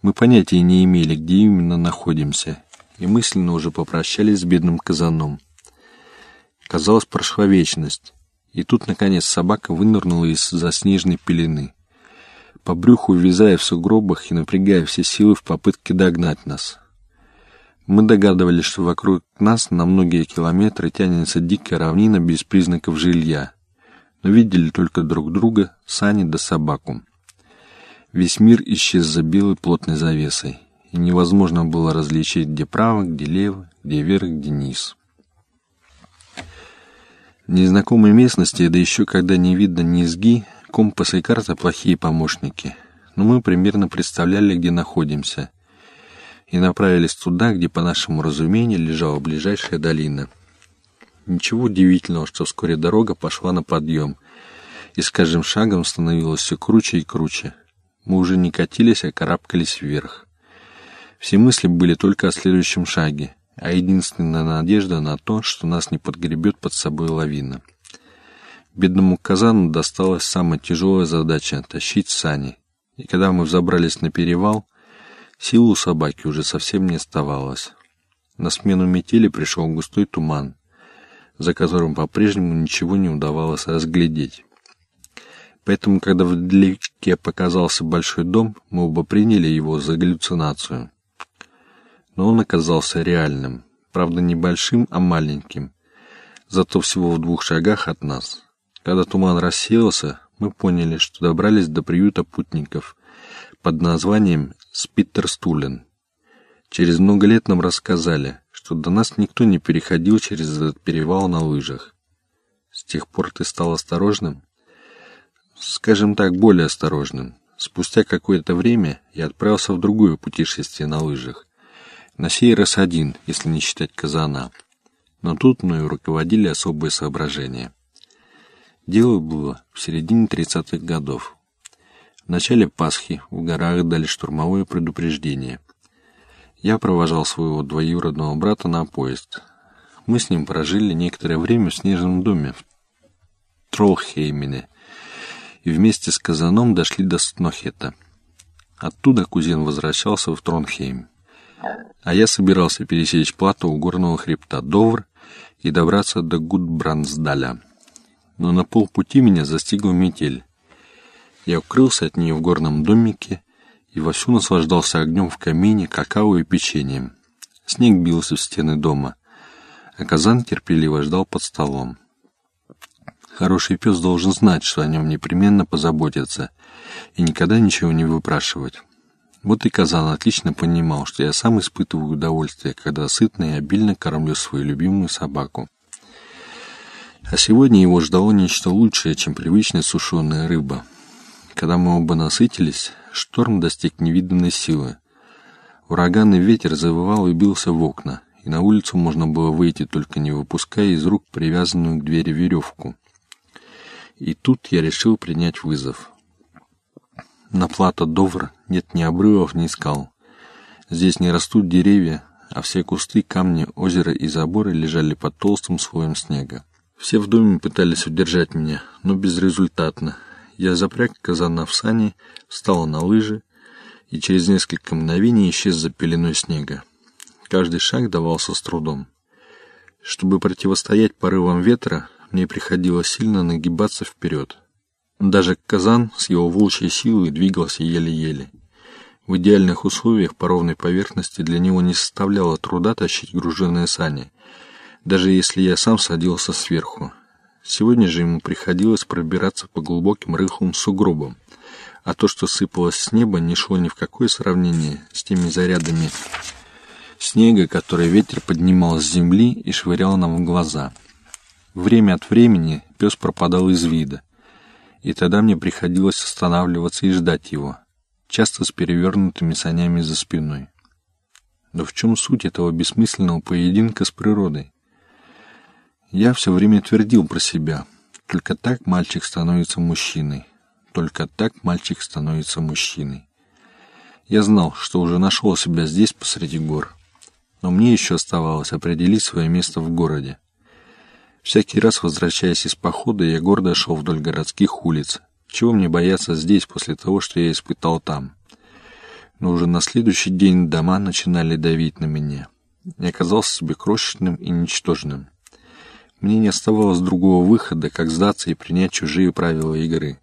Мы понятия не имели, где именно находимся, и мысленно уже попрощались с бедным казаном. Казалось, прошла вечность, и тут, наконец, собака вынырнула из-за снежной пелены, по брюху увязая в сугробах и напрягая все силы в попытке догнать нас. Мы догадывались, что вокруг нас на многие километры тянется дикая равнина без признаков жилья, но видели только друг друга, сани да собаку. Весь мир исчез за белой плотной завесой, и невозможно было различить, где право, где лево, где вверх, где низ. В незнакомой местности, да еще когда не видно низги, компас и карта плохие помощники, но мы примерно представляли, где находимся, и направились туда, где, по нашему разумению, лежала ближайшая долина. Ничего удивительного, что вскоре дорога пошла на подъем, и с каждым шагом становилось все круче и круче. Мы уже не катились, а карабкались вверх. Все мысли были только о следующем шаге, а единственная надежда на то, что нас не подгребет под собой лавина. Бедному казану досталась самая тяжелая задача — тащить сани. И когда мы взобрались на перевал, Сил у собаки уже совсем не оставалось. На смену метели пришел густой туман, за которым по-прежнему ничего не удавалось разглядеть. Поэтому, когда вдалеке показался большой дом, мы оба приняли его за галлюцинацию. Но он оказался реальным, правда не большим, а маленьким, зато всего в двух шагах от нас. Когда туман рассеялся, мы поняли, что добрались до приюта путников под названием Спиттерстулен. Через много лет нам рассказали, что до нас никто не переходил через этот перевал на лыжах. С тех пор ты стал осторожным? Скажем так, более осторожным. Спустя какое-то время я отправился в другое путешествие на лыжах. На сей раз один, если не считать казана. Но тут мною руководили особые соображения. Дело было в середине 30-х годов. В начале Пасхи в горах дали штурмовое предупреждение. Я провожал своего двоюродного брата на поезд. Мы с ним прожили некоторое время в снежном доме в Тролхеймене и вместе с Казаном дошли до Снохета. Оттуда кузен возвращался в Тронхейм. А я собирался пересечь плато у горного хребта Довр и добраться до Гудбрансдаля. Но на полпути меня застигла метель. Я укрылся от нее в горном домике и вовсю наслаждался огнем в камине, какао и печеньем. Снег бился в стены дома, а казан терпеливо ждал под столом. Хороший пес должен знать, что о нем непременно позаботятся, и никогда ничего не выпрашивать. Вот и казан отлично понимал, что я сам испытываю удовольствие, когда сытно и обильно кормлю свою любимую собаку. А сегодня его ждало нечто лучшее, чем привычная сушеная рыба — когда мы оба насытились, шторм достиг невиданной силы. Ураганный ветер завывал и бился в окна, и на улицу можно было выйти, только не выпуская из рук привязанную к двери веревку. И тут я решил принять вызов. На плато Довр нет ни обрывов, ни скал. Здесь не растут деревья, а все кусты, камни, озера и заборы лежали под толстым слоем снега. Все в доме пытались удержать меня, но безрезультатно, я запряг казана в сани, встал на лыжи и через несколько мгновений исчез за пеленой снега. Каждый шаг давался с трудом. Чтобы противостоять порывам ветра, мне приходилось сильно нагибаться вперед. Даже казан с его волчьей силой двигался еле-еле. В идеальных условиях по ровной поверхности для него не составляло труда тащить груженные сани, даже если я сам садился сверху, Сегодня же ему приходилось пробираться по глубоким рыхлым сугробам, а то, что сыпалось с неба, не шло ни в какое сравнение с теми зарядами снега, которые ветер поднимал с земли и швырял нам в глаза. Время от времени пес пропадал из вида, и тогда мне приходилось останавливаться и ждать его, часто с перевернутыми санями за спиной. Но в чем суть этого бессмысленного поединка с природой? Я все время твердил про себя. Только так мальчик становится мужчиной. Только так мальчик становится мужчиной. Я знал, что уже нашел себя здесь, посреди гор. Но мне еще оставалось определить свое место в городе. Всякий раз, возвращаясь из похода, я гордо шел вдоль городских улиц. Чего мне бояться здесь после того, что я испытал там? Но уже на следующий день дома начинали давить на меня. Я оказался себе крошечным и ничтожным. Мне не оставалось другого выхода, как сдаться и принять чужие правила игры.